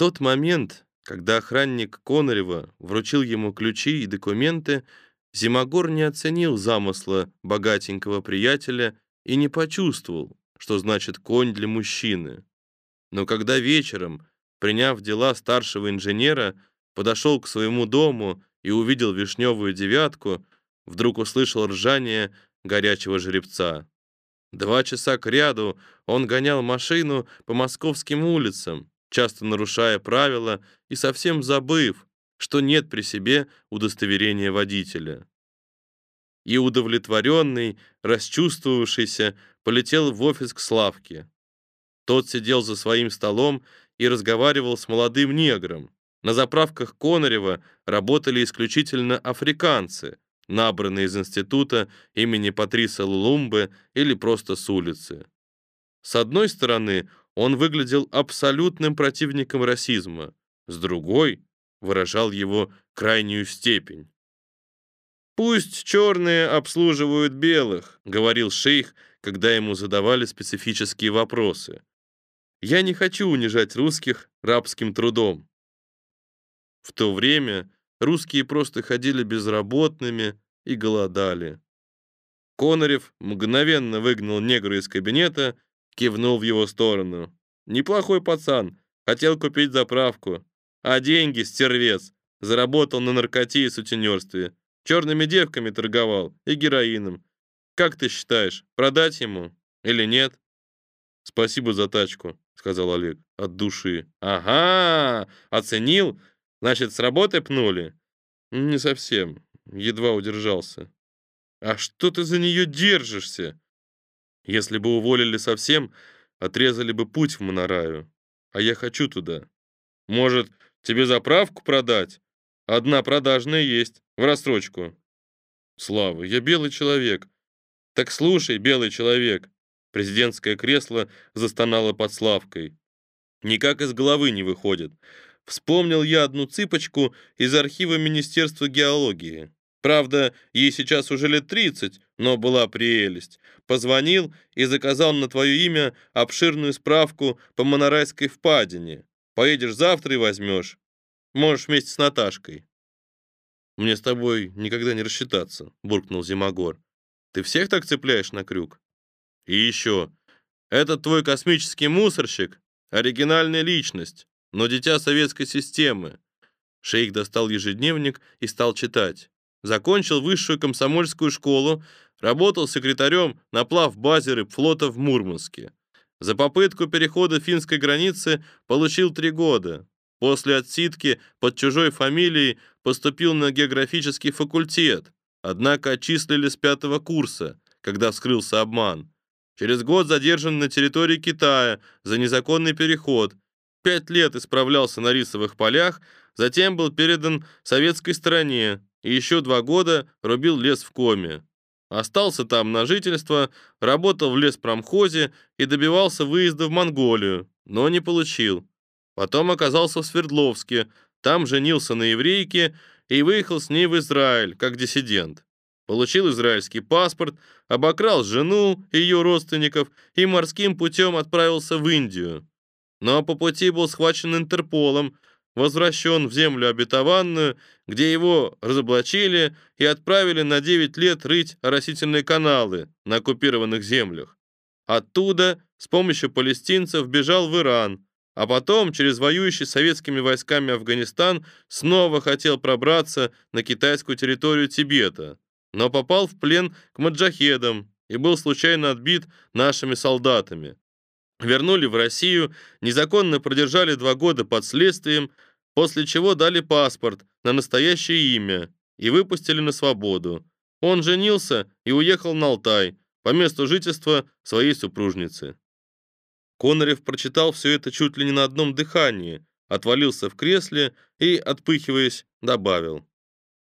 тот момент, когда охранник Конарева вручил ему ключи и документы, Зимогор не оценил замысла богатенького приятеля и не почувствовал, что значит конь для мужчины. Но когда вечером, приняв дела старшего инженера, подошел к своему дому и увидел вишневую девятку, вдруг услышал ржание горячего жеребца. Два часа кряду он гонял машину по московским улицам, часто нарушая правила и совсем забыв, что нет при себе удостоверения водителя. И удовлетворенный, расчувствовавшийся, полетел в офис к Славке. Тот сидел за своим столом и разговаривал с молодым негром. На заправках Конарева работали исключительно африканцы, набранные из института имени Патриса Лумбы или просто с улицы. С одной стороны, он выглядел абсолютным противником расизма, с другой выражал его крайнюю степень. «Пусть черные обслуживают белых», — говорил шейх, когда ему задавали специфические вопросы. «Я не хочу унижать русских рабским трудом». В то время русские просто ходили безработными и голодали. Конорев мгновенно выгнал негра из кабинета, кивнул в его сторону. «Неплохой пацан, хотел купить заправку. А деньги, стервец, заработал на наркоте и сутенерстве. Черными девками торговал и героином. Как ты считаешь, продать ему или нет?» «Спасибо за тачку», — сказал Олег, от души. «Ага, оценил? Значит, с работы пнули?» «Не совсем едва удержался. «А что ты за нее держишься?» «Если бы уволили совсем, отрезали бы путь в Монораю. А я хочу туда. Может, тебе заправку продать? Одна продажная есть, в рассрочку». «Слава, я белый человек». «Так слушай, белый человек». Президентское кресло застонало под Славкой. Никак из головы не выходит. Вспомнил я одну цыпочку из архива Министерства геологии. Правда, ей сейчас уже лет 30, но была прелесть. Позвонил и заказал на твое имя обширную справку по Монорайской впадине. Поедешь завтра и возьмешь. Можешь вместе с Наташкой. Мне с тобой никогда не рассчитаться, буркнул Зимогор. Ты всех так цепляешь на крюк? И еще, этот твой космический мусорщик — оригинальная личность, но дитя советской системы. Шейх достал ежедневник и стал читать. Закончил высшую комсомольскую школу, работал секретарем на плавбазе рыбфлота в Мурманске. За попытку перехода финской границы получил три года. После отсидки под чужой фамилией поступил на географический факультет, однако отчислили с пятого курса, когда вскрылся обман. Через год задержан на территории Китая за незаконный переход. Пять лет исправлялся на рисовых полях, затем был передан советской стороне, и еще два года рубил лес в Коме. Остался там на жительство, работал в леспромхозе и добивался выезда в Монголию, но не получил. Потом оказался в Свердловске, там женился на еврейке и выехал с ней в Израиль как диссидент. Получил израильский паспорт, обокрал жену и ее родственников и морским путем отправился в Индию. Но по пути был схвачен Интерполом, возвращен в землю обетованную, где его разоблачили и отправили на 9 лет рыть оросительные каналы на оккупированных землях. Оттуда с помощью палестинцев бежал в Иран, а потом через воюющий советскими войсками Афганистан снова хотел пробраться на китайскую территорию Тибета, но попал в плен к маджахедам и был случайно отбит нашими солдатами. Вернули в Россию, незаконно продержали два года под следствием, после чего дали паспорт на настоящее имя и выпустили на свободу. Он женился и уехал на Алтай, по месту жительства своей супружницы. Конорев прочитал все это чуть ли не на одном дыхании, отвалился в кресле и, отпыхиваясь, добавил.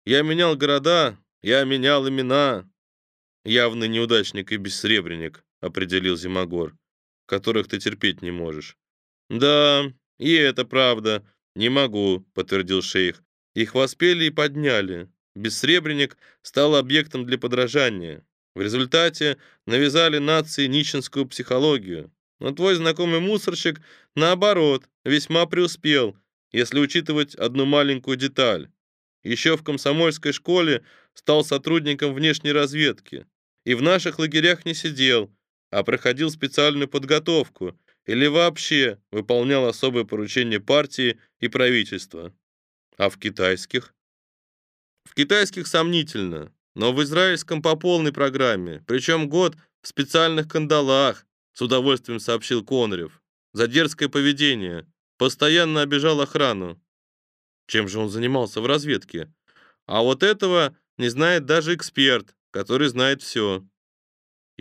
«Я менял города, я менял имена». «Явный неудачник и бессребренник», — определил Зимогор, «которых ты терпеть не можешь». «Да, и это правда», «Не могу», — подтвердил шейх. Их воспели и подняли. Бессребренник стал объектом для подражания. В результате навязали нации нищенскую психологию. Но твой знакомый мусорщик, наоборот, весьма преуспел, если учитывать одну маленькую деталь. Еще в комсомольской школе стал сотрудником внешней разведки и в наших лагерях не сидел, а проходил специальную подготовку или вообще выполнял особые поручения партии и правительства. А в китайских? В китайских сомнительно, но в израильском по полной программе, причем год в специальных кандалах, с удовольствием сообщил Конрев. За дерзкое поведение. Постоянно обижал охрану. Чем же он занимался в разведке? А вот этого не знает даже эксперт, который знает все.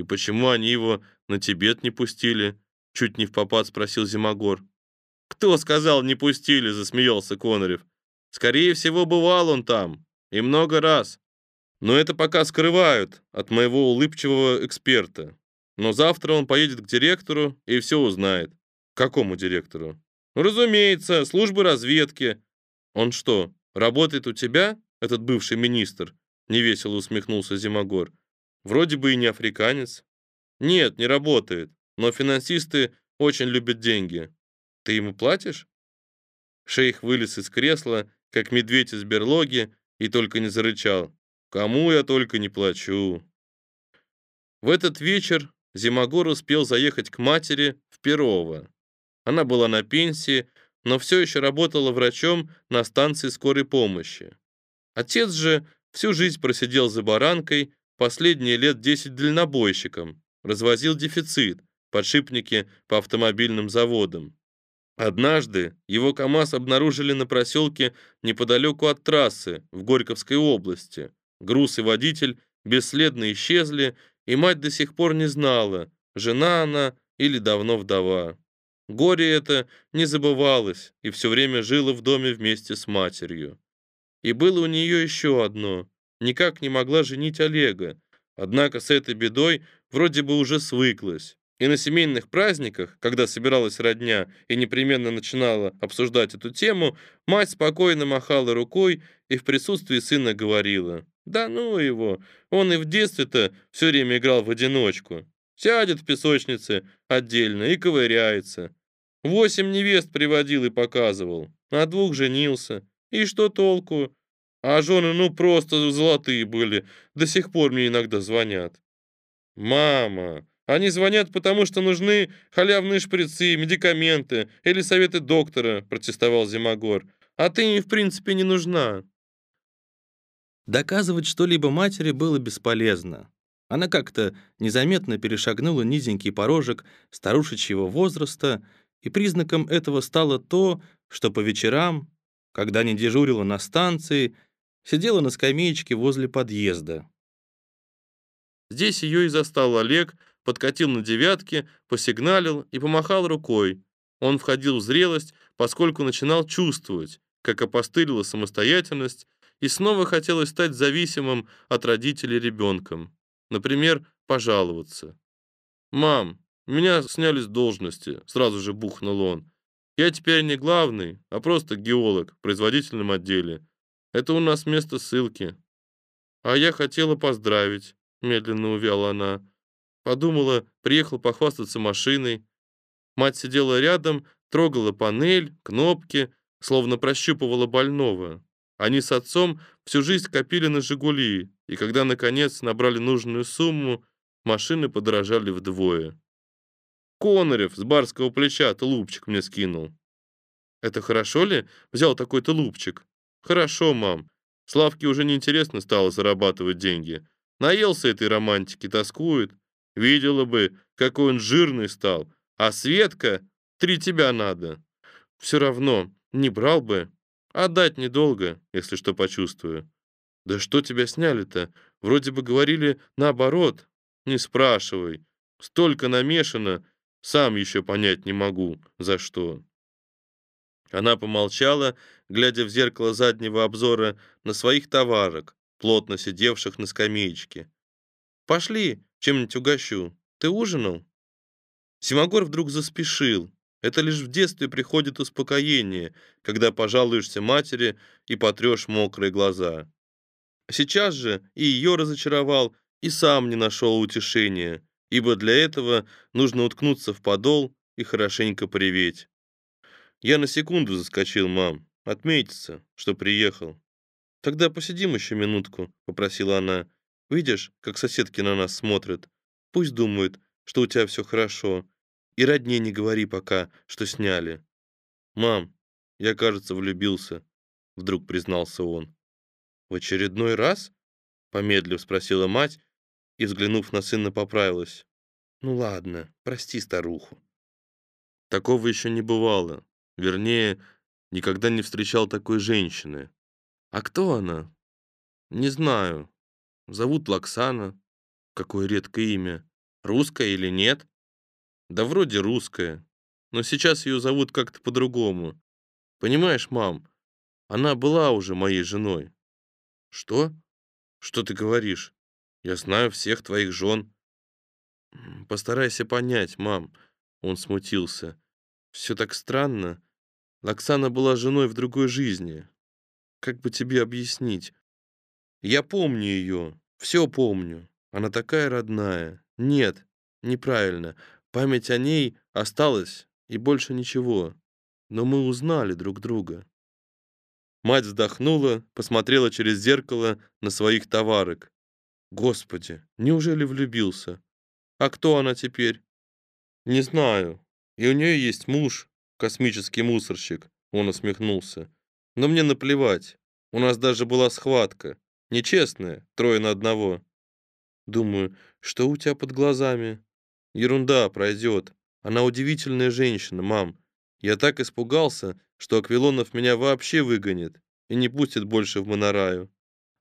И почему они его на Тибет не пустили? Чуть не в попад спросил Зимогор. Кто сказал не пустили, засмеялся Конорев. Скорее всего, бывал он там и много раз. Но это пока скрывают от моего улыбчивого эксперта. Но завтра он поедет к директору и все узнает. какому директору? Ну, разумеется, службы разведки. Он что, работает у тебя, этот бывший министр? Невесело усмехнулся Зимогор. Вроде бы и не африканец. Нет, не работает. Но финансисты очень любят деньги. Ты ему платишь? Шейх вылез из кресла, как медведь из берлоги, и только не зарычал. Кому я только не плачу. В этот вечер Зимогор успел заехать к матери в Перово. Она была на пенсии, но все еще работала врачом на станции скорой помощи. Отец же всю жизнь просидел за баранкой, последние лет 10 дальнобойщиком, развозил дефицит, подшипники по автомобильным заводам. Однажды его КАМАЗ обнаружили на проселке неподалеку от трассы в Горьковской области. Груз и водитель бесследно исчезли, и мать до сих пор не знала, жена она или давно вдова. Горе это не забывалось и все время жило в доме вместе с матерью. И было у нее еще одно. Никак не могла женить Олега, однако с этой бедой вроде бы уже свыклась. И на семейных праздниках, когда собиралась родня и непременно начинала обсуждать эту тему, мать спокойно махала рукой и в присутствии сына говорила: "Да ну его, он и в детстве-то все время играл в одиночку. Сядет в песочнице отдельно и ковыряется. Восемь невест приводил и показывал, на двух женился. И что толку? А жены ну просто золотые были, до сих пор мне иногда звонят. Мама, они звонят, потому что нужны халявные шприцы, медикаменты или советы доктора, протестовал Зимогор. А ты им в принципе не нужна. Доказывать что-либо матери было бесполезно. Она как-то незаметно перешагнула низенький порожек старушечьего возраста, и признаком этого стало то, что по вечерам, когда не дежурила на станции, сидела на скамеечке возле подъезда. Здесь ее и застал Олег, подкатил на девятке, посигналил и помахал рукой. Он входил в зрелость, поскольку начинал чувствовать, как опостылила самостоятельность, и снова хотелось стать зависимым от родителей ребенком. Например, пожаловаться. «Мам, меня сняли с должности», — сразу же бухнул он. «Я теперь не главный, а просто геолог в производительном отделе. Это у нас место ссылки». «А я хотела поздравить», — медленно увяла она. Подумала, приехал похвастаться машиной. Мать сидела рядом, трогала панель, кнопки, словно прощупывала больного. Они с отцом всю жизнь копили на «Жигули», и когда, наконец, набрали нужную сумму, машины подорожали вдвое. Конорев с барского плеча тулупчик мне скинул. Это хорошо ли? Взял такой тулупчик. Хорошо, мам. Славке уже неинтересно стало зарабатывать деньги. Наелся этой романтики, тоскует. Видела бы, какой он жирный стал. А Светка, три тебя надо. Все равно, не брал бы. Отдать недолго, если что почувствую. Да что тебя сняли-то? Вроде бы говорили наоборот. Не спрашивай. Столько намешано, сам еще понять не могу, за что. Она помолчала, глядя в зеркало заднего обзора на своих товарок, плотно сидевших на скамеечке. Пошли, чем-нибудь угощу. Ты ужинал? Симагор вдруг заспешил. Это лишь в детстве приходит успокоение, когда пожалуешься матери и потрешь мокрые глаза. Сейчас же и ее разочаровал, и сам не нашел утешения. ибо для этого нужно уткнуться в подол и хорошенько приветь. Я на секунду заскочил, мам, отметиться, что приехал. Тогда посидим еще минутку, попросила она. Видишь, как соседки на нас смотрят. Пусть думают, что у тебя все хорошо. И родне не говори пока, что сняли. Мам, я, кажется, влюбился, вдруг признался он. В очередной раз? Помедлив спросила мать и, взглянув на сына, поправилась. Ну ладно, прости старуху. Такого еще не бывало. Вернее, никогда не встречал такой женщины. А кто она? Не знаю. Зовут Лаксана. Какое редкое имя. Русская или нет? Да вроде русская. Но сейчас ее зовут как-то по-другому. Понимаешь, мам, она была уже моей женой. Что? Что ты говоришь? Я знаю всех твоих жен. Постарайся понять, мам. Он смутился. Все так странно. Лаксана была женой в другой жизни. Как бы тебе объяснить? Я помню ее, все помню. Она такая родная. Нет, неправильно. Память о ней осталась, и больше ничего. Но мы узнали друг друга. Мать вздохнула, посмотрела через зеркало на своих товарок. Господи, неужели влюбился? А кто она теперь? Не знаю. И у нее есть муж, космический мусорщик. Он усмехнулся. Но мне наплевать. У нас даже была схватка. Нечестная, трое на одного. Думаю, что у тебя под глазами? Ерунда, пройдет. Она удивительная женщина, мам. Я так испугался, что Аквилонов меня вообще выгонит и не пустит больше в Монораю.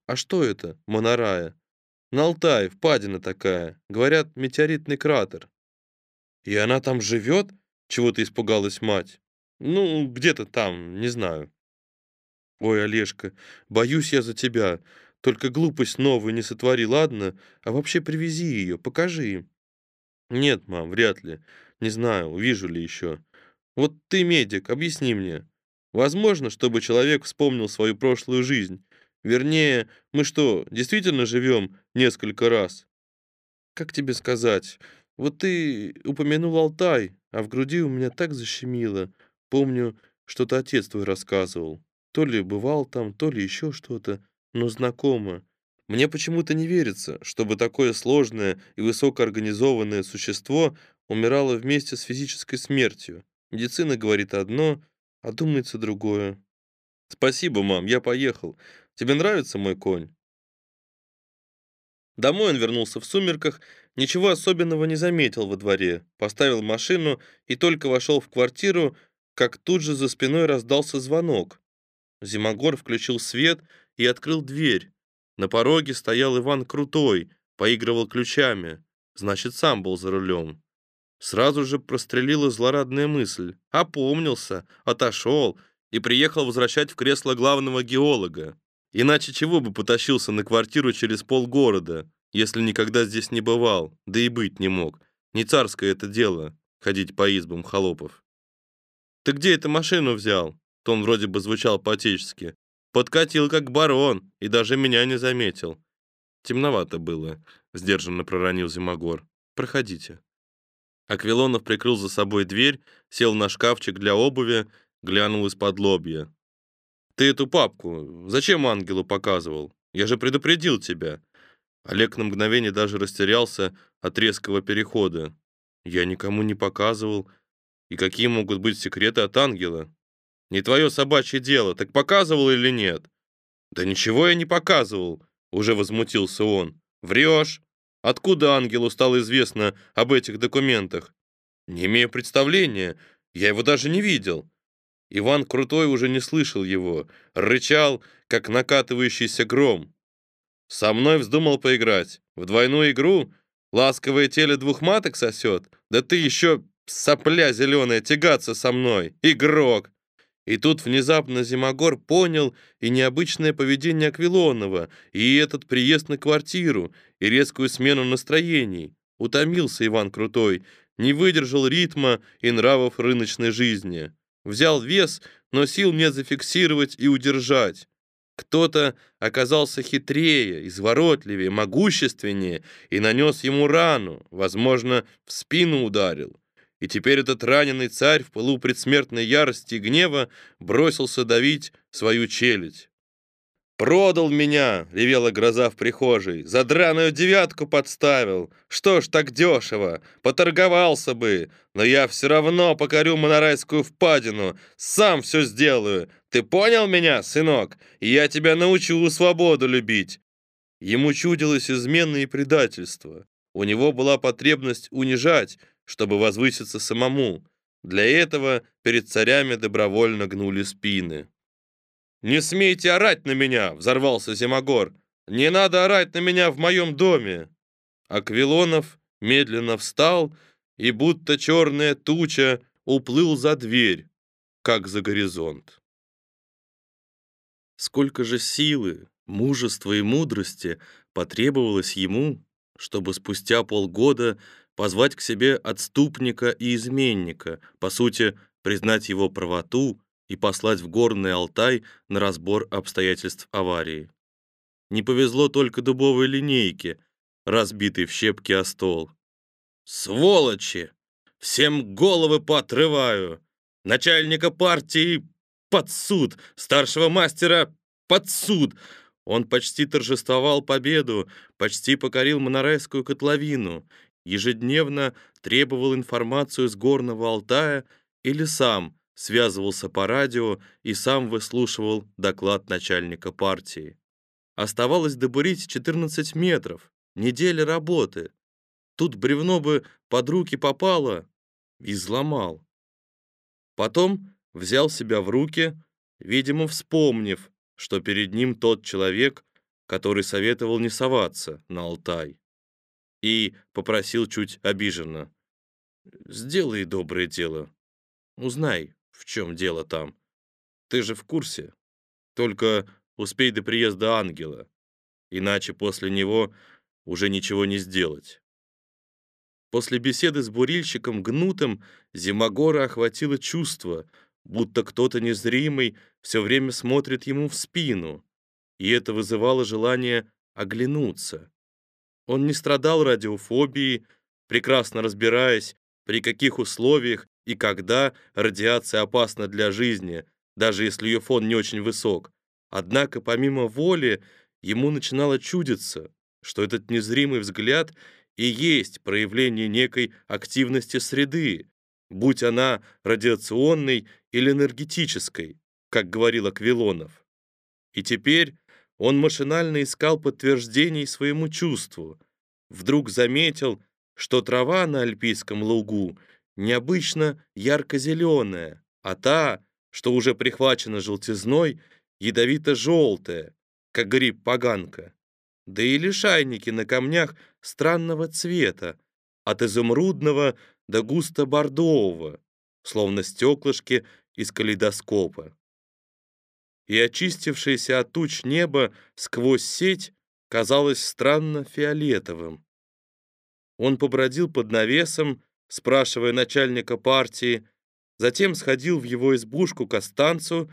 А что это, Монорая? На Алтае, впадина такая. Говорят, метеоритный кратер. И она там живет? Чего-то испугалась мать. Ну, где-то там, не знаю. Ой, Олежка, боюсь я за тебя. Только глупость новую не сотвори, ладно? А вообще привези ее, покажи им. Нет, мам, вряд ли. Не знаю, увижу ли еще. Вот ты медик, объясни мне. Возможно, чтобы человек вспомнил свою прошлую жизнь. Вернее, мы что, действительно живем несколько раз? Как тебе сказать? Вот ты упомянул Алтай, а в груди у меня так защемило. Помню, что-то отец твой рассказывал. То ли бывал там, то ли еще что-то, но знакомо. Мне почему-то не верится, чтобы такое сложное и высокоорганизованное существо умирало вместе с физической смертью. Медицина говорит одно, а думается другое. Спасибо, мам, я поехал. Тебе нравится мой конь? Домой он вернулся в сумерках, ничего особенного не заметил во дворе, поставил машину и только вошел в квартиру, как тут же за спиной раздался звонок. Зимогор включил свет и открыл дверь. На пороге стоял Иван Крутой, поигрывал ключами. Значит, сам был за рулем. Сразу же прострелила злорадная мысль. Опомнился, отошел и приехал возвращать в кресло главного геолога. Иначе чего бы потащился на квартиру через полгорода, если никогда здесь не бывал, да и быть не мог. Не царское это дело ходить по избам холопов. Ты где эту машину взял? Тон вроде бы звучал по-отечески. Подкатил как барон и даже меня не заметил. Темновато было, сдержанно проронил Зимогор. Проходите. Аквилонов прикрыл за собой дверь, сел на шкафчик для обуви, глянул из-под лобья. Ты эту папку зачем ангелу показывал? Я же предупредил тебя. Олег на мгновение даже растерялся от резкого перехода. Я никому не показывал. И какие могут быть секреты от ангела? Не твое собачье дело, так показывал или нет? Да ничего я не показывал, уже возмутился он. Врешь? Откуда ангелу стало известно об этих документах? Не имею представления, я его даже не видел. Иван Крутой уже не слышал его, рычал, как накатывающийся гром. Со мной вздумал поиграть. В двойную игру? Ласковое теле двух маток сосет? Да ты еще, сопля зеленая, тягаться со мной. Игрок! И тут внезапно Зимогор понял и необычное поведение Аквилонова, и этот приезд на квартиру, и резкую смену настроений. Утомился Иван Крутой, не выдержал ритма и нравов рыночной жизни. Взял вес, но сил нет зафиксировать и удержать. Кто-то оказался хитрее, изворотливее, могущественнее и нанес ему рану, возможно, в спину ударил. И теперь этот раненый царь в пылу предсмертной ярости и гнева бросился давить свою челюсть. «Продал меня!» — ревела гроза в прихожей. «За драную девятку подставил! Что ж так дешево? Поторговался бы! Но я все равно покорю Монорайскую впадину! Сам все сделаю! Ты понял меня, сынок? Я тебя научу свободу любить!» Ему чудилось измена и предательство. У него была потребность унижать, чтобы возвыситься самому. Для этого перед царями добровольно гнули спины. «Не смейте орать на меня!» — взорвался Зимогор. «Не надо орать на меня в моем доме!» Аквилонов медленно встал и, будто черная туча, уплыл за дверь, как за горизонт. Сколько же силы, мужества и мудрости потребовалось ему, чтобы спустя полгода позвать к себе отступника и изменника, по сути, признать его правоту и послать в Горный Алтай на разбор обстоятельств аварии. Не повезло только дубовой линейке, разбитой в щепки о стол. «Сволочи! Всем головы поотрываю! Начальника партии под суд! Старшего мастера под суд!» Он почти торжествовал победу, почти покорил Монорайскую котловину, ежедневно требовал информацию с Горного Алтая или сам связывался по радио и сам выслушивал доклад начальника партии. Оставалось добурить 14 метров, неделя работы. Тут бревно бы под руки попало и взломал. Потом взял себя в руки, видимо, вспомнив, что перед ним тот человек, который советовал не соваться на Алтай. И попросил чуть обиженно. «Сделай доброе дело. Узнай, в чем дело там. Ты же в курсе. Только успей до приезда ангела, иначе после него уже ничего не сделать. После беседы с бурильщиком Гнутым Зимогора охватило чувство, будто кто-то незримый все время смотрит ему в спину, и это вызывало желание оглянуться. Он не страдал радиофобией, прекрасно разбираясь, при каких условиях и когда радиация опасна для жизни, даже если ее фон не очень высок. Однако помимо воли ему начинало чудиться, что этот незримый взгляд и есть проявление некой активности среды, будь она радиационной или энергетической, как говорил Аквилонов. И теперь он машинально искал подтверждений своему чувству. Вдруг заметил, что трава на альпийском лугу необычно ярко-зеленая, а та, что уже прихвачена желтизной, ядовито-желтая, как гриб-поганка. Да и лишайники на камнях странного цвета, от изумрудного до густо-бордового, словно стеклышки из калейдоскопа. И очистившееся от туч небо сквозь сеть казалось странно фиолетовым. Он побродил под навесом, спрашивая начальника партии, затем сходил в его избушку к Останцу,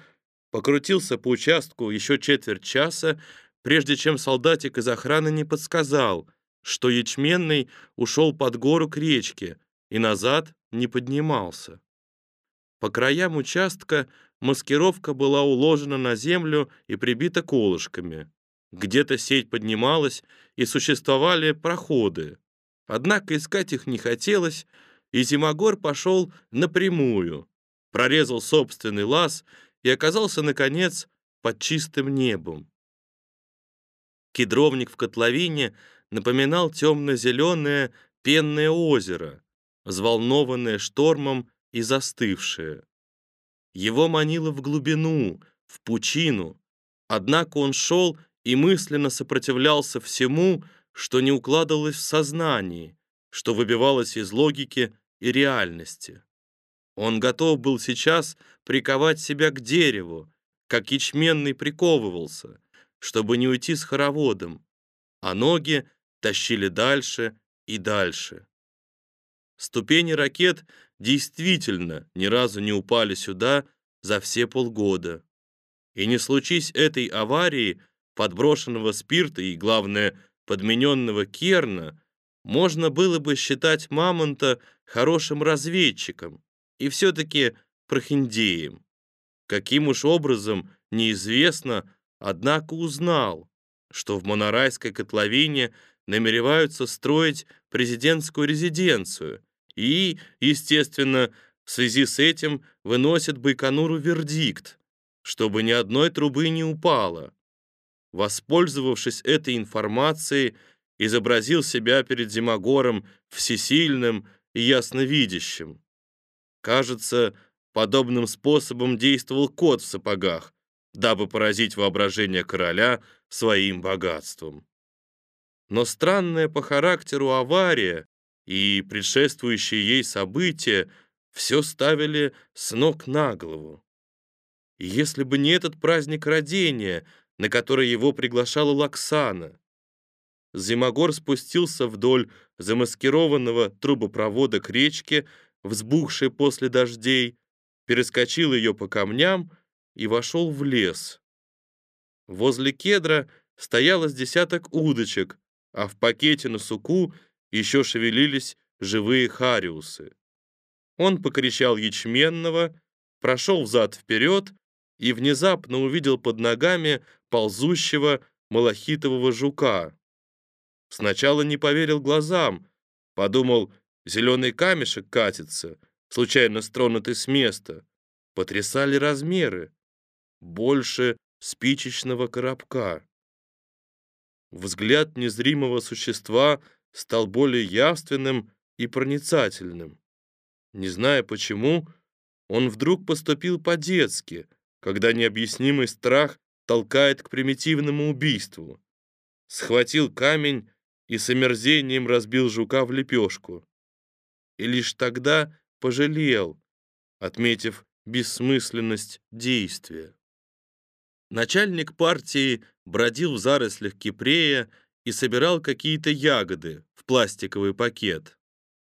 покрутился по участку еще четверть часа, прежде чем солдатик из охраны не подсказал, что ячменный ушел под гору к речке и назад не поднимался. По краям участка маскировка была уложена на землю и прибита колышками. Где-то сеть поднималась, и существовали проходы. Однако искать их не хотелось, и Зимогор пошел напрямую, прорезал собственный лаз и оказался, наконец, под чистым небом. Кедровник в котловине напоминал темно-зеленое пенное озеро, взволнованное штормом и застывшее. Его манило в глубину, в пучину, однако он шел и мысленно сопротивлялся всему, что не укладывалось в сознании, что выбивалось из логики и реальности. Он готов был сейчас приковать себя к дереву, как ячменный приковывался, чтобы не уйти с хороводом, а ноги тащили дальше и дальше. Ступени ракет действительно ни разу не упали сюда за все полгода. И не случись этой аварии, подброшенного спирта и, главное, подмененного керна, можно было бы считать Мамонта хорошим разведчиком и все-таки прохиндеем. Каким уж образом, неизвестно, однако узнал, что в Монорайской котловине намереваются строить президентскую резиденцию и, естественно, в связи с этим выносят Байконуру вердикт, чтобы ни одной трубы не упало. Воспользовавшись этой информацией, изобразил себя перед Зимогором всесильным и ясновидящим. Кажется, подобным способом действовал кот в сапогах, дабы поразить воображение короля своим богатством. Но странная по характеру авария и предшествующие ей события все ставили с ног на голову. Если бы не этот праздник родения, на который его приглашала Лаксана, Зимогор спустился вдоль замаскированного трубопровода к речке, взбухшей после дождей, перескочил ее по камням и вошел в лес. Возле кедра стояло с десяток удочек, а в пакете на суку еще шевелились живые хариусы. Он покричал ячменного, прошел взад-вперед и внезапно увидел под ногами ползущего малахитового жука. Сначала не поверил глазам, подумал, зеленый камешек катится, случайно стронутый с места. Потрясали размеры. Больше спичечного коробка. Взгляд незримого существа стал более явственным и проницательным. Не зная почему, он вдруг поступил по-детски, когда необъяснимый страх толкает к примитивному убийству. Схватил камень и с омерзением разбил жука в лепешку. И лишь тогда пожалел, отметив бессмысленность действия. Начальник партии бродил в зарослях кипрея и собирал какие-то ягоды в пластиковый пакет.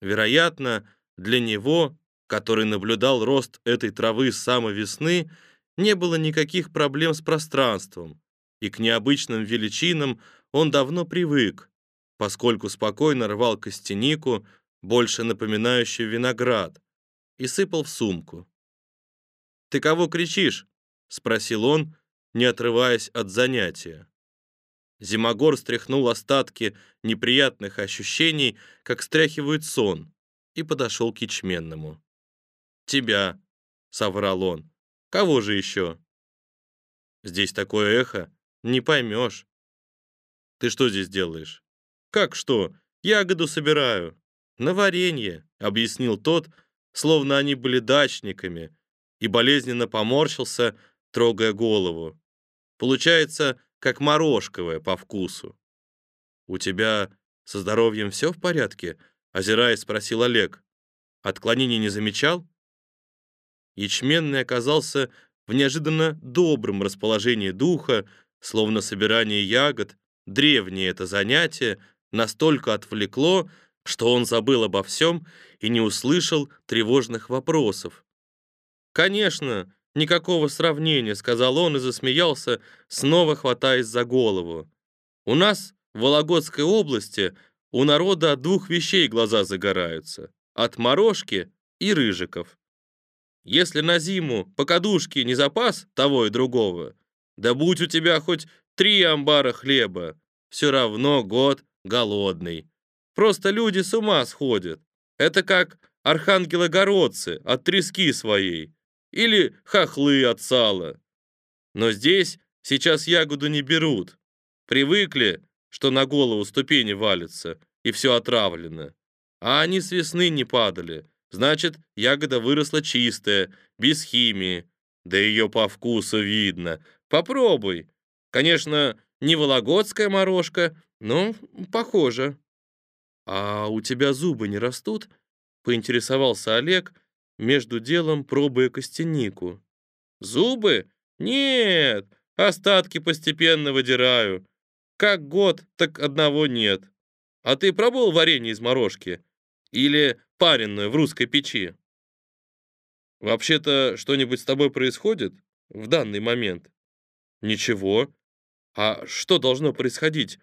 Вероятно, для него, который наблюдал рост этой травы с самой весны, не было никаких проблем с пространством, и к необычным величинам он давно привык, поскольку спокойно рвал костянику, больше напоминающую виноград, и сыпал в сумку. «Ты кого кричишь?» — спросил он, не отрываясь от занятия. Зимогор стряхнул остатки неприятных ощущений, как стряхивают сон, и подошел к ячменному. «Тебя», — соврал он. «Кого же еще?» «Здесь такое эхо, не поймешь». «Ты что здесь делаешь?» «Как что? Ягоду собираю». «На варенье», — объяснил тот, словно они были дачниками, и болезненно поморщился, трогая голову. «Получается, как морожковое по вкусу». «У тебя со здоровьем все в порядке?» Озираясь, спросил Олег. Отклонений не замечал? Ячменный оказался в неожиданно добром расположении духа, словно собирание ягод, древнее это занятие, настолько отвлекло, что он забыл обо всем и не услышал тревожных вопросов. «Конечно, никакого сравнения», — сказал он и засмеялся, снова хватаясь за голову. «У нас в Вологодской области у народа от двух вещей глаза загораются — от морожки и рыжиков. Если на зиму по кадушке не запас того и другого, да будь у тебя хоть три амбара хлеба, все равно год голодный. Просто люди с ума сходят. Это как архангелогородцы от трески своей или хохлы от сала. Но здесь сейчас ягоду не берут. Привыкли, что на голову ступени валятся, и все отравлено. А они с весны не падали. Значит, ягода выросла чистая, без химии. Да ее по вкусу видно. Попробуй. Конечно, не вологодская морожка, но похоже. А у тебя зубы не растут? Поинтересовался Олег, между делом пробуя костянику. Зубы? Нет, остатки постепенно выдираю. Как год, так одного нет. А ты пробовал варенье из морожки? Или пареную в русской печи? Вообще-то что-нибудь с тобой происходит в данный момент? Ничего. А что должно происходить?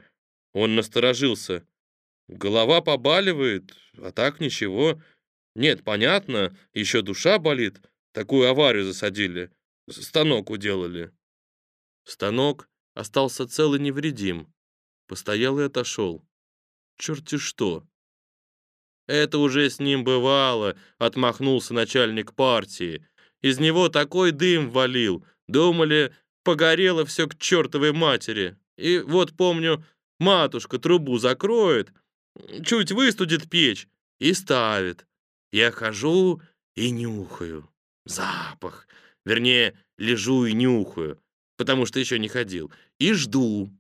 Он насторожился. Голова побаливает, а так ничего. Нет, понятно, еще душа болит. Такую аварию засадили. Станок уделали. Станок остался цел и невредим. Постоял и отошел. Черти что. Это уже с ним бывало, отмахнулся начальник партии. Из него такой дым валил. Думали, погорело все к чертовой матери. И вот помню, матушка трубу закроет, чуть выстудит печь и ставит. Я хожу и нюхаю. Запах. Вернее, лежу и нюхаю, потому что еще не ходил. И жду.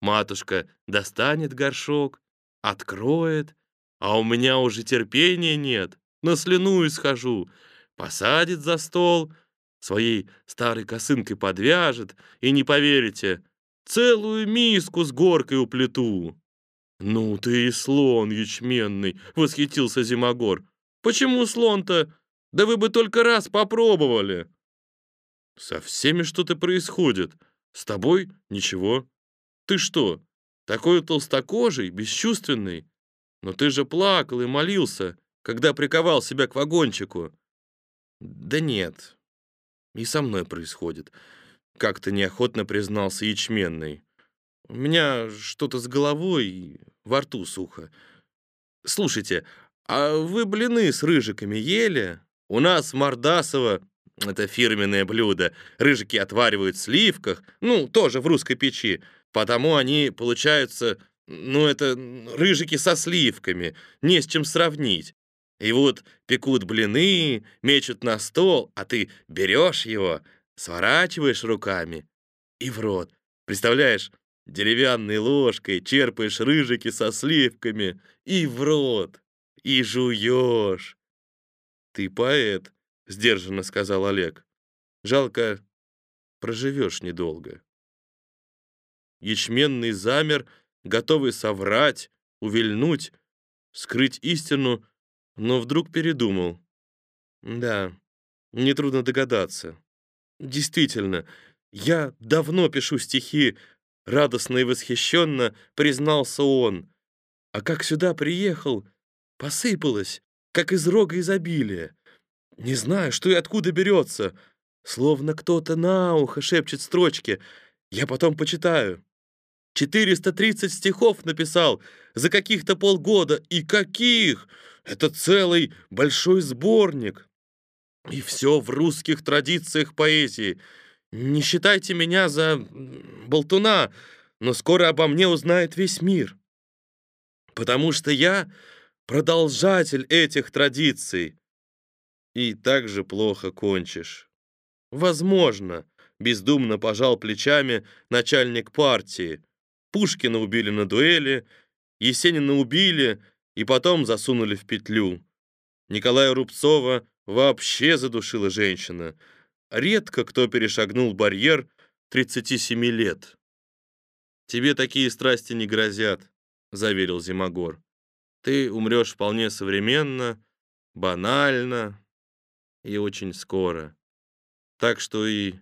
Матушка достанет горшок, откроет, а у меня уже терпения нет. На слюну исхожу. Посадит за стол, своей старой косынкой подвяжет, и не поверите, целую миску с горкой у плиту. «Ну ты и слон ячменный!» — восхитился Зимогор. «Почему слон-то? Да вы бы только раз попробовали!» «Со всеми что-то происходит. С тобой ничего. Ты что, такой толстокожий, бесчувственный? Но ты же плакал и молился, когда приковал себя к вагончику». «Да нет, и со мной происходит», — как-то неохотно признался ячменный. «У меня что-то с головой, во рту сухо. Слушайте, а вы блины с рыжиками ели? У нас в Мордасово это фирменное блюдо. Рыжики отваривают в сливках, ну, тоже в русской печи. Потому они получаются, ну, это рыжики со сливками, не с чем сравнить. И вот пекут блины, мечут на стол, а ты берешь его, сворачиваешь руками и в рот. Представляешь, Деревянной ложкой черпаешь рыжики со сливками и в рот, и жуешь. Ты поэт, сдержанно сказал Олег. Жалко, проживешь недолго. Ячменный замер, готовый соврать, увильнуть, скрыть истину, но вдруг передумал. Да, нетрудно догадаться. Действительно, я давно пишу стихи, Радостно и восхищенно признался он. А как сюда приехал, посыпалось, как из рога изобилия. Не знаю, что и откуда берется. Словно кто-то на ухо шепчет строчки. Я потом почитаю. 430 стихов написал за каких-то полгода. И каких! Это целый большой сборник. И все в русских традициях поэзии — не считайте меня за болтуна, но скоро обо мне узнает весь мир. Потому что я продолжатель этих традиций. И так же плохо кончишь. Возможно, бездумно пожал плечами начальник партии. Пушкина убили на дуэли, Есенина убили и потом засунули в петлю. Николая Рубцова вообще задушила женщина — редко кто перешагнул барьер 37 лет. «Тебе такие страсти не грозят», — заверил Зимогор. «Ты умрешь вполне современно, банально и очень скоро. Так что и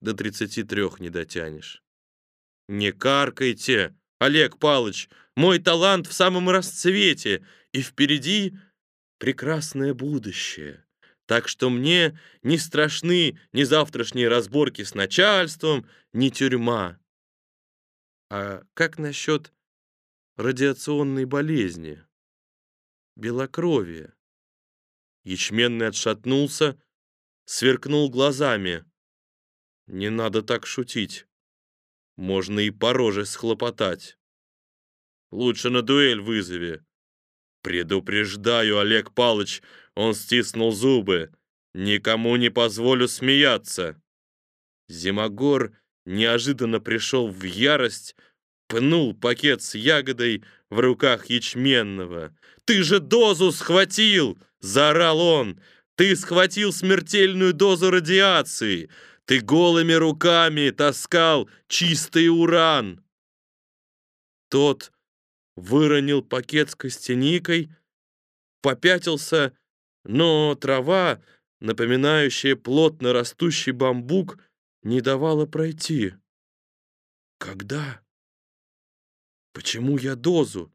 до 33 не дотянешь». «Не каркайте, Олег Палыч! Мой талант в самом расцвете, и впереди прекрасное будущее. Так что мне не страшны ни завтрашние разборки с начальством, ни тюрьма. А как насчет радиационной болезни? Белокровие. Ячменный отшатнулся, сверкнул глазами. Не надо так шутить. Можно и по роже схлопотать. Лучше на дуэль вызови. Предупреждаю, Олег Палыч, он стиснул зубы. «Никому не позволю смеяться!» Зимогор неожиданно пришел в ярость, пнул пакет с ягодой в руках ячменного. «Ты же дозу схватил!» — заорал он. «Ты схватил смертельную дозу радиации! Ты голыми руками таскал чистый уран!» Тот выронил пакет с костяникой, попятился но трава, напоминающая плотно растущий бамбук, не давала пройти. Когда? Почему я дозу?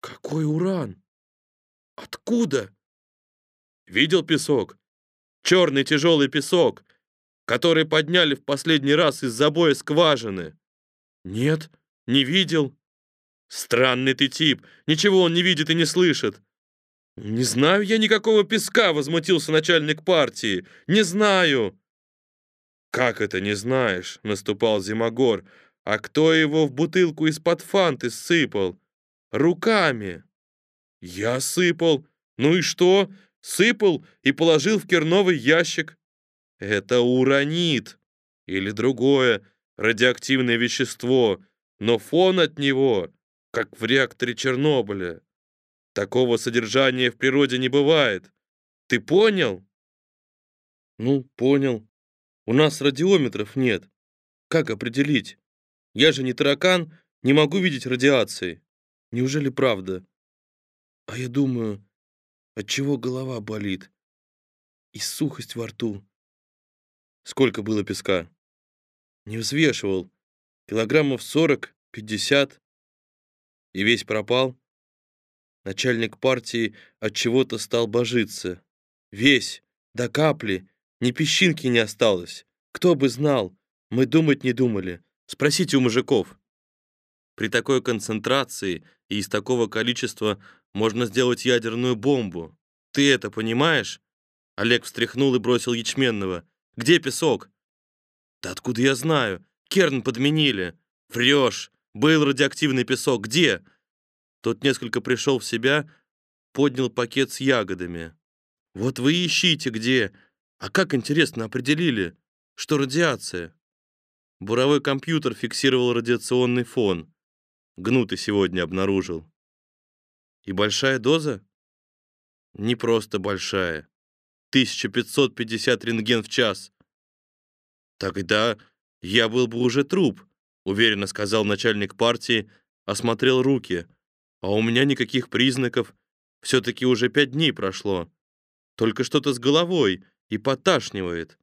Какой уран? Откуда? Видел песок? Черный тяжелый песок, который подняли в последний раз из забоя скважины. Нет, не видел. Странный ты тип. Ничего он не видит и не слышит. Не знаю я никакого песка, возмутился начальник партии. Не знаю. Как это не знаешь? Наступал Зимогор. А кто его в бутылку из-под фанты сыпал? Руками. Я сыпал. Ну и что? Сыпал и положил в керновый ящик. Это уранит или другое радиоактивное вещество, но фон от него, как в реакторе Чернобыля. Такого содержания в природе не бывает. Ты понял? Ну, понял. У нас радиометров нет. Как определить? Я же не таракан, не могу видеть радиации. Неужели правда? А я думаю, от чего голова болит и сухость во рту. Сколько было песка? Не взвешивал. Килограммов сорок, пятьдесят. И весь пропал. Начальник партии от чего-то стал божиться. Весь, до капли, ни песчинки не осталось. Кто бы знал, мы думать не думали. Спросите у мужиков. При такой концентрации и из такого количества можно сделать ядерную бомбу. Ты это понимаешь? Олег встряхнул и бросил ячменного. Где песок? Да откуда я знаю? Керн подменили. Врешь. Был радиоактивный песок. Где? Тот несколько пришел в себя, поднял пакет с ягодами. Вот вы ищите где. А как интересно определили, что радиация? Буровой компьютер фиксировал радиационный фон. Гнутый сегодня обнаружил. И большая доза? Не просто большая. 1550 рентген в час. Тогда я был бы уже труп, уверенно сказал начальник партии, осмотрел руки. А у меня никаких признаков. Все-таки уже пять дней прошло. Только что-то с головой и поташнивает.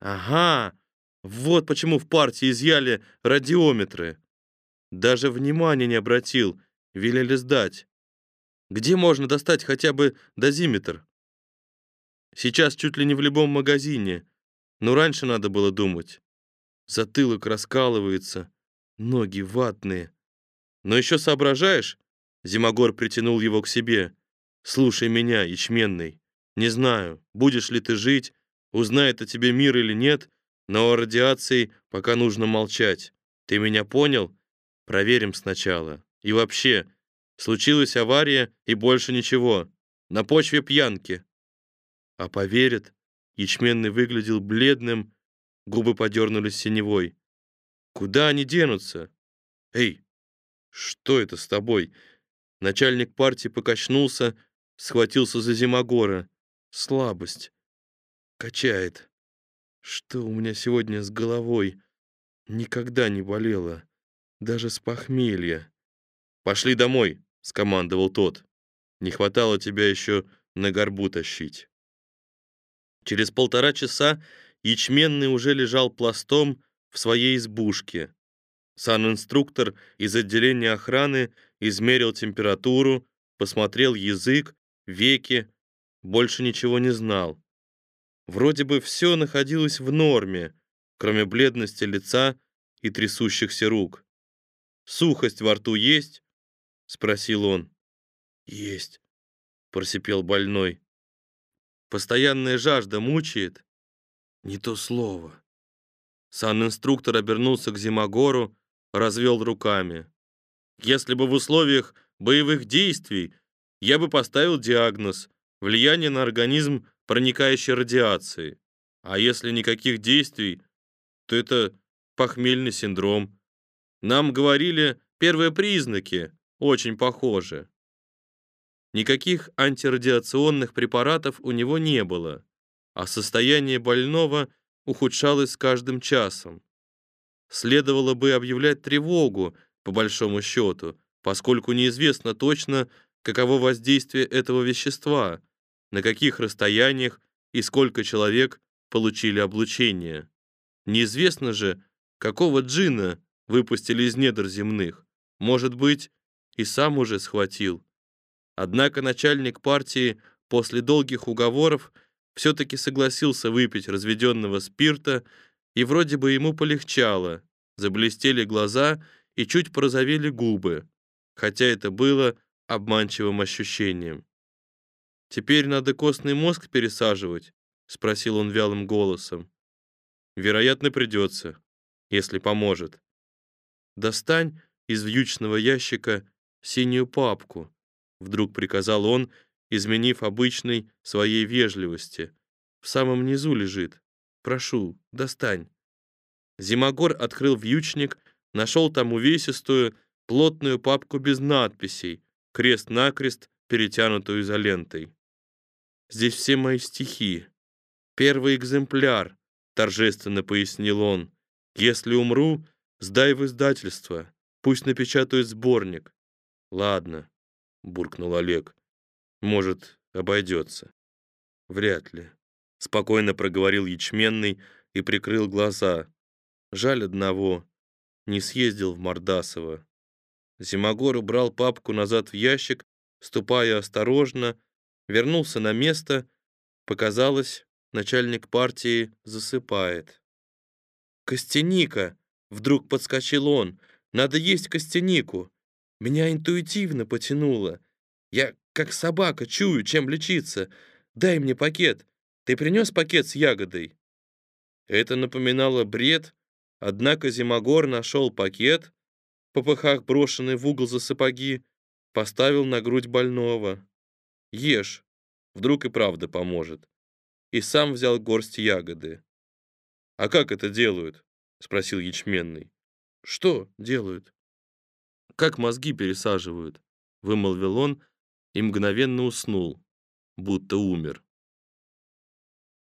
Ага, вот почему в партии изъяли радиометры. Даже внимания не обратил, велели сдать. Где можно достать хотя бы дозиметр? Сейчас чуть ли не в любом магазине. Но раньше надо было думать. Затылок раскалывается, ноги ватные. Но еще соображаешь? Зимогор притянул его к себе. Слушай меня, ячменный. Не знаю, будешь ли ты жить, узнает о тебе мир или нет, но о радиации пока нужно молчать. Ты меня понял? Проверим сначала. И вообще, Случилась авария и больше ничего. На почве пьянки. А поверят, ячменный выглядел бледным, губы подернулись синевой. Куда они денутся? Эй, что это с тобой? Начальник партии покачнулся, схватился за Зимогора. Слабость. Качает. Что у меня сегодня с головой? Никогда не болело. Даже с похмелья. Пошли домой скомандовал тот. Не хватало тебя еще на горбу тащить. Через полтора часа ячменный уже лежал пластом в своей избушке. Сан-инструктор из отделения охраны измерил температуру, посмотрел язык, веки, больше ничего не знал. Вроде бы все находилось в норме, кроме бледности лица и трясущихся рук. Сухость во рту есть, — спросил он. «Есть», — просипел больной. «Постоянная жажда мучает?» «Не то слово». Сан-инструктор обернулся к Зимогору, развел руками. «Если бы в условиях боевых действий я бы поставил диагноз влияние на организм проникающей радиации. А если никаких действий, то это похмельный синдром. Нам говорили первые признаки, очень похожи. Никаких антирадиационных препаратов у него не было, а состояние больного ухудшалось с каждым часом. Следовало бы объявлять тревогу, по большому счету, поскольку неизвестно точно, каково воздействие этого вещества, на каких расстояниях и сколько человек получили облучение. Неизвестно же, какого джина выпустили из недр земных. Может быть, и сам уже схватил. Однако начальник партии после долгих уговоров все-таки согласился выпить разведенного спирта, и вроде бы ему полегчало, заблестели глаза и чуть порозовели губы, хотя это было обманчивым ощущением. «Теперь надо костный мозг пересаживать?» — спросил он вялым голосом. «Вероятно, придется, если поможет. Достань из вьючного ящика синюю папку», — вдруг приказал он, изменив обычной своей вежливости. «В самом низу лежит. Прошу, достань». Зимогор открыл вьючник, нашел там увесистую, плотную папку без надписей, крест-накрест, перетянутую изолентой. «Здесь все мои стихи. Первый экземпляр», — торжественно пояснил он. «Если умру, сдай в издательство. Пусть напечатают сборник». «Ладно», — буркнул Олег. «Может, обойдется». «Вряд ли», — спокойно проговорил Ячменный и прикрыл глаза. «Жаль одного. Не съездил в Мордасово. Зимогор убрал папку назад в ящик, ступая осторожно, вернулся на место. Показалось, начальник партии засыпает. «Костяника!» — вдруг подскочил он. «Надо есть костянику!» Меня интуитивно потянуло. Я, как собака, чую, чем лечиться. Дай мне пакет. Ты принес пакет с ягодой?» Это напоминало бред, однако Зимогор нашел пакет, попыхах брошенный в угол за сапоги, поставил на грудь больного. «Ешь, вдруг и правда поможет». И сам взял горсть ягоды. «А как это делают?» — спросил ячменный. «Что делают?» «Как мозги пересаживают?» — вымолвил он и мгновенно уснул, будто умер.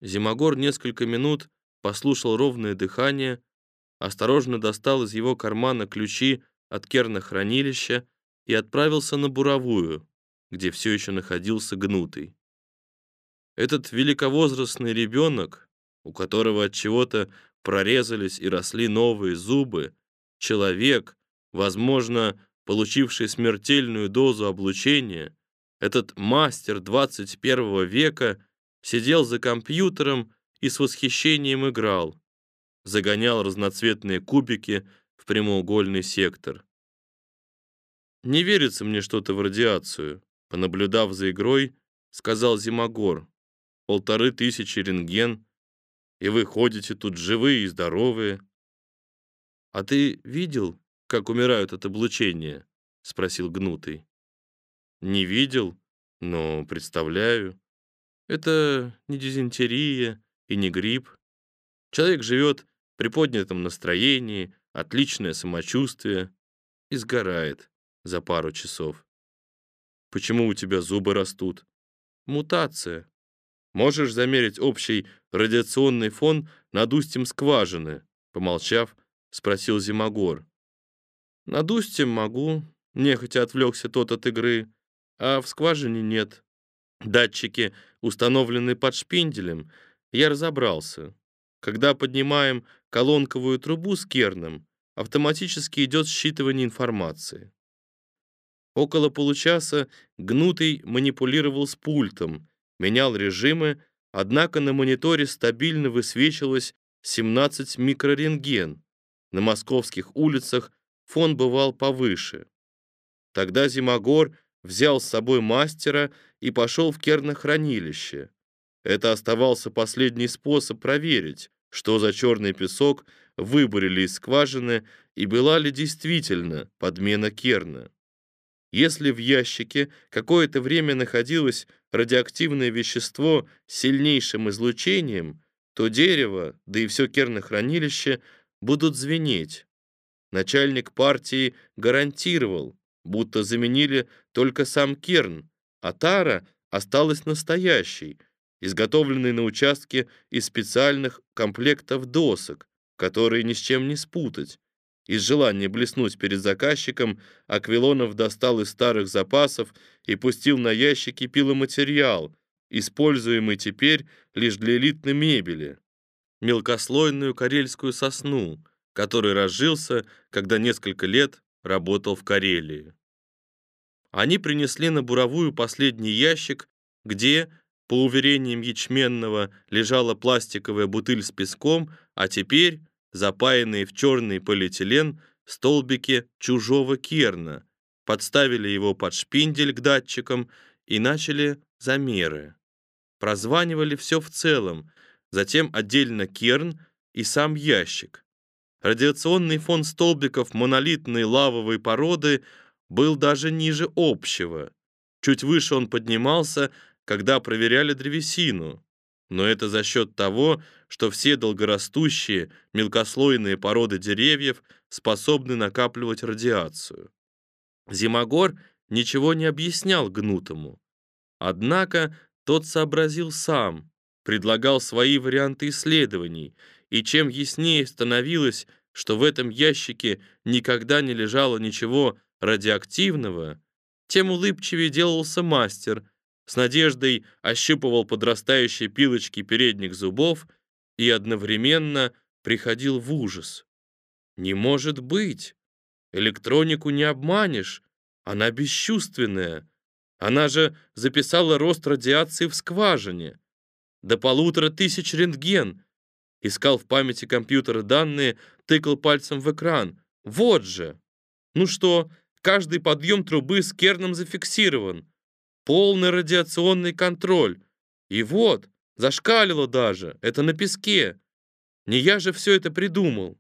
Зимогор несколько минут послушал ровное дыхание, осторожно достал из его кармана ключи от кернохранилища и отправился на буровую, где все еще находился гнутый. Этот великовозрастный ребенок, у которого от чего-то прорезались и росли новые зубы, человек, возможно, получивший смертельную дозу облучения, этот мастер 21 века сидел за компьютером и с восхищением играл, загонял разноцветные кубики в прямоугольный сектор. «Не верится мне что-то в радиацию», — понаблюдав за игрой, сказал Зимогор. «Полторы тысячи рентген, и вы ходите тут живые и здоровые». «А ты видел, как умирают от облучения?» — спросил Гнутый. «Не видел, но представляю. Это не дизентерия и не грипп. Человек живет в приподнятом настроении, отличное самочувствие и сгорает за пару часов. Почему у тебя зубы растут? Мутация. Можешь замерить общий радиационный фон над устьем скважины? Помолчав, спросил Зимогор. Над устьем могу, нехотя отвлекся тот от игры, а в скважине нет. Датчики установлены под шпинделем, я разобрался. Когда поднимаем колонковую трубу с керном, автоматически идет считывание информации. Около получаса Гнутый манипулировал с пультом, менял режимы, однако на мониторе стабильно высвечивалось 17 микрорентген. На московских улицах фон бывал повыше. Тогда Зимогор взял с собой мастера и пошел в кернохранилище. Это оставался последний способ проверить, что за черный песок выбурили из скважины и была ли действительно подмена керна. Если в ящике какое-то время находилось радиоактивное вещество с сильнейшим излучением, то дерево, да и все кернохранилище будут звенеть. Начальник партии гарантировал, будто заменили только сам керн, а тара осталась настоящей, изготовленный на участке из специальных комплектов досок, которые ни с чем не спутать. Из желания блеснуть перед заказчиком Аквилонов достал из старых запасов и пустил на ящики пиломатериал, используемый теперь лишь для элитной мебели. Мелкослойную карельскую сосну, который разжился, когда несколько лет работал в Карелии. Они принесли на буровую последний ящик, где, по уверениям Ячменного, лежала пластиковая бутыль с песком, а теперь запаянные в черный полиэтилен столбики чужого керна, подставили его под шпиндель к датчикам и начали замеры. Прозванивали все в целом, затем отдельно керн и сам ящик. Радиационный фон столбиков монолитной лавовой породы был даже ниже общего. Чуть выше он поднимался, когда проверяли древесину. Но это за счет того, что все долгорастущие мелкослойные породы деревьев способны накапливать радиацию. Зимогор ничего не объяснял гнутому. Однако тот сообразил сам, предлагал свои варианты исследований, и чем яснее становилось, что в этом ящике никогда не лежало ничего радиоактивного, тем улыбчивее делался мастер, с надеждой ощупывал подрастающие пилочки передних зубов и одновременно приходил в ужас. Не может быть! Электронику не обманешь, она бесчувственная. Она же записала рост радиации в скважине. До полутора тысяч рентген. Искал в памяти компьютера данные, тыкал пальцем в экран. Вот же! Ну что, каждый подъем трубы с керном зафиксирован. Полный радиационный контроль. И вот, зашкалило даже, это на песке. Не я же все это придумал.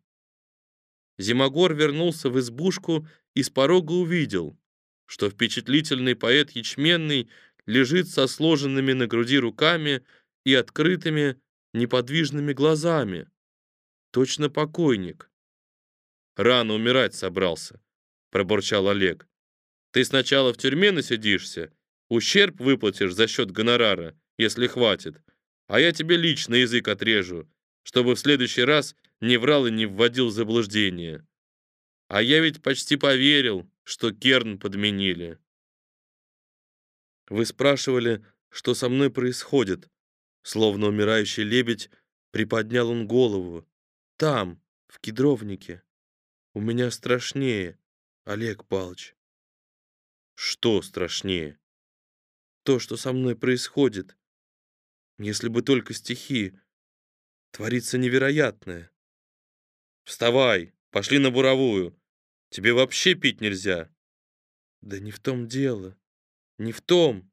Зимогор вернулся в избушку и с порога увидел, что впечатлительный поэт Ячменный лежит со сложенными на груди руками и открытыми неподвижными глазами. Точно покойник. Рано умирать собрался, пробурчал Олег. Ты сначала в тюрьме насидишься, ущерб выплатишь за счет гонорара, если хватит, а я тебе лично язык отрежу, чтобы в следующий раз не врал и не вводил в заблуждение. А я ведь почти поверил, что Керн подменили. Вы спрашивали, что со мной происходит. Словно умирающий лебедь, приподнял он голову. Там, в кедровнике. У меня страшнее, Олег Палыч. Что страшнее? То, что со мной происходит. Если бы только стихи. Творится невероятное. Вставай, пошли на буровую. Тебе вообще пить нельзя. Да не в том дело. Не в том.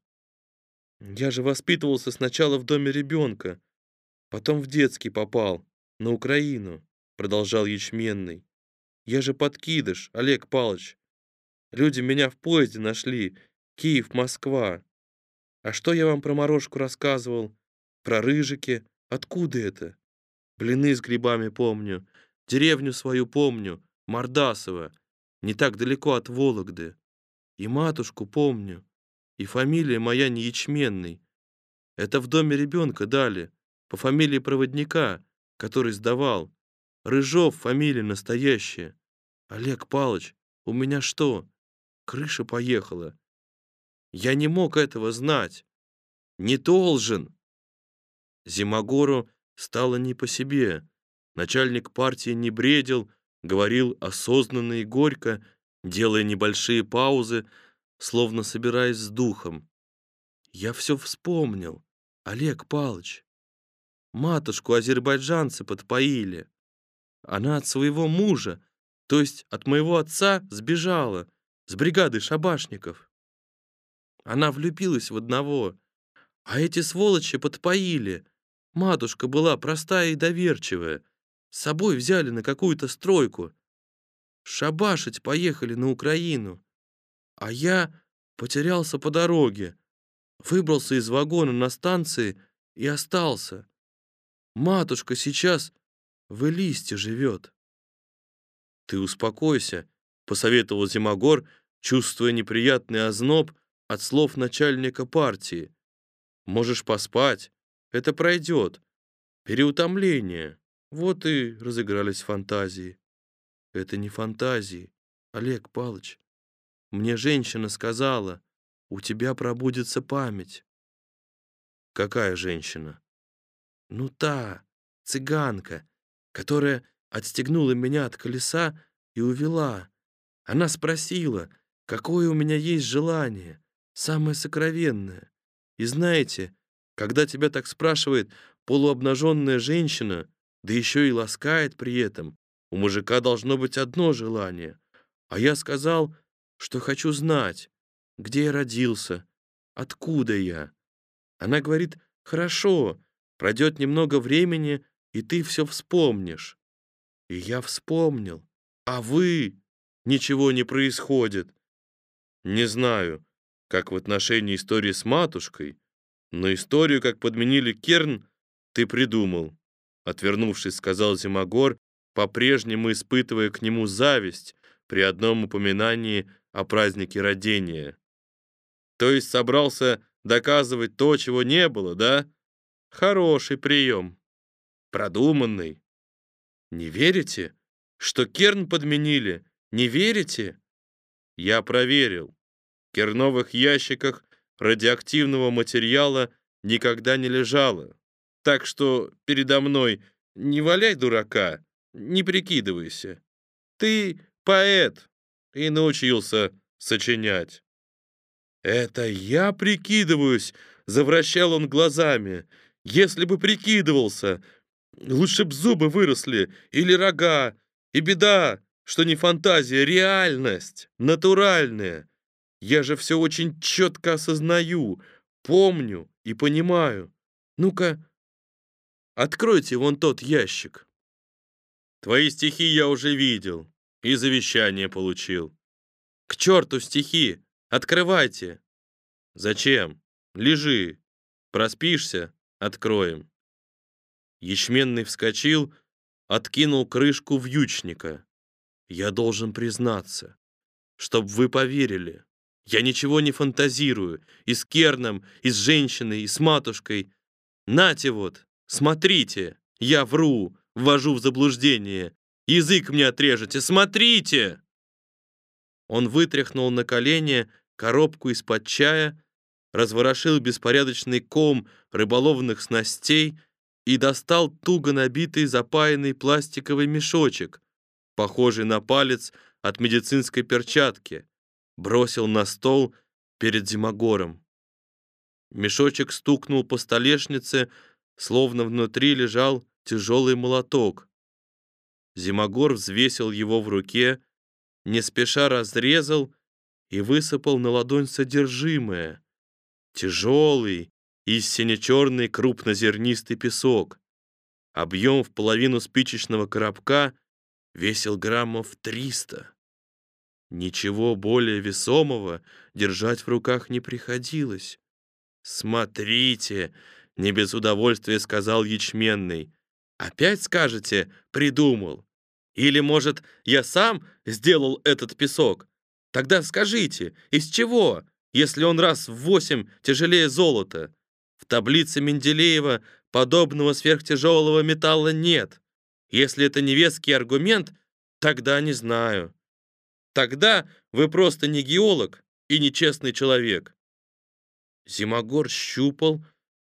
Я же воспитывался сначала в доме ребенка, потом в детский попал, на Украину, продолжал Ячменный. Я же подкидыш, Олег Палыч. Люди меня в поезде нашли. Киев, Москва. А что я вам про морожку рассказывал? Про рыжики? Откуда это? Блины с грибами помню. Деревню свою помню, Мордасово, не так далеко от Вологды. И матушку помню. И фамилия моя не ячменный. Это в доме ребенка дали, по фамилии проводника, который сдавал. Рыжов фамилия настоящая. Олег Палыч, у меня что, крыша поехала? Я не мог этого знать. Не должен. Зимогору стало не по себе. Начальник партии не бредил, говорил осознанно и горько, делая небольшие паузы, словно собираясь с духом. «Я все вспомнил, Олег Палыч. Матушку азербайджанцы подпоили. Она от своего мужа, то есть от моего отца, сбежала с бригады шабашников. Она влюбилась в одного, а эти сволочи подпоили. Матушка была простая и доверчивая, с собой взяли на какую-то стройку. Шабашить поехали на Украину. А я потерялся по дороге. Выбрался из вагона на станции и остался. Матушка сейчас в Элисте живет. Ты успокойся, посоветовал Зимогор, чувствуя неприятный озноб от слов начальника партии. Можешь поспать, это пройдет. Переутомление. Вот и разыгрались фантазии. Это не фантазии, Олег Палыч. Мне женщина сказала, у тебя пробудется память. Какая женщина? Ну та, цыганка, которая отстегнула меня от колеса и увела. Она спросила, какое у меня есть желание, самое сокровенное. И знаете, когда тебя так спрашивает полуобнаженная женщина, да еще и ласкает при этом, у мужика должно быть одно желание. А я сказал, что хочу знать, где я родился, откуда я. Она говорит, хорошо, пройдет немного времени, и ты все вспомнишь. И я вспомнил. А вы? Ничего не происходит. Не знаю, как в отношении истории с матушкой, но историю, как подменили Керн, ты придумал. Отвернувшись, сказал Зимогор, по-прежнему испытывая к нему зависть при одном упоминании о празднике родения. То есть собрался доказывать то, чего не было, да? Хороший прием. Продуманный. Не верите, что Керн подменили? Не верите? Я проверил. В керновых ящиках радиоактивного материала никогда не лежало. Так что передо мной не валяй дурака, не прикидывайся. Ты поэт и научился сочинять. Это я прикидываюсь, завращал он глазами. Если бы прикидывался, лучше б зубы выросли или рога. И беда, что не фантазия, реальность, натуральная. Я же все очень четко осознаю, помню и понимаю. Ну-ка, откройте вон тот ящик. Твои стихи я уже видел и завещание получил. К черту стихи, открывайте. Зачем? Лежи. Проспишься, откроем. Ячменный вскочил, откинул крышку вьючника. Я должен признаться, чтоб вы поверили. Я ничего не фантазирую. И с Керном, и с женщиной, и с матушкой. Нате вот, смотрите, я вру ввожу в заблуждение. Язык мне отрежете, смотрите!» Он вытряхнул на колени коробку из-под чая, разворошил беспорядочный ком рыболовных снастей и достал туго набитый запаянный пластиковый мешочек, похожий на палец от медицинской перчатки, бросил на стол перед Зимогором. Мешочек стукнул по столешнице, словно внутри лежал тяжелый молоток. Зимогор взвесил его в руке, не спеша разрезал и высыпал на ладонь содержимое. Тяжелый и сине-черный крупнозернистый песок. Объем в половину спичечного коробка весил граммов триста. Ничего более весомого держать в руках не приходилось. «Смотрите!» — не без удовольствия сказал ячменный. Опять скажете «придумал»? Или, может, я сам сделал этот песок? Тогда скажите, из чего, если он раз в восемь тяжелее золота? В таблице Менделеева подобного сверхтяжелого металла нет. Если это не веский аргумент, тогда не знаю. Тогда вы просто не геолог и нечестный человек. Зимогор щупал,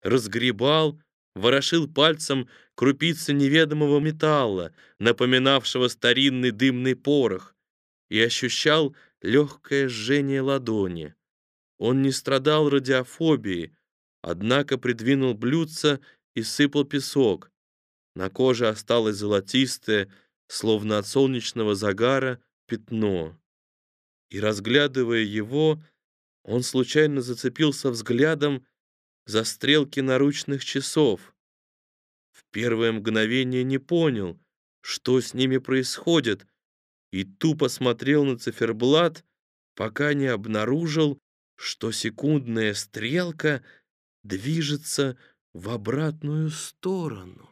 разгребал, ворошил пальцем крупицы неведомого металла, напоминавшего старинный дымный порох, и ощущал легкое жжение ладони. Он не страдал радиофобией, однако придвинул блюдце и сыпал песок. На коже осталось золотистое, словно от солнечного загара, пятно. И, разглядывая его, он случайно зацепился взглядом за стрелки наручных часов. В первое мгновение не понял, что с ними происходит, и тупо смотрел на циферблат, пока не обнаружил, что секундная стрелка движется в обратную сторону.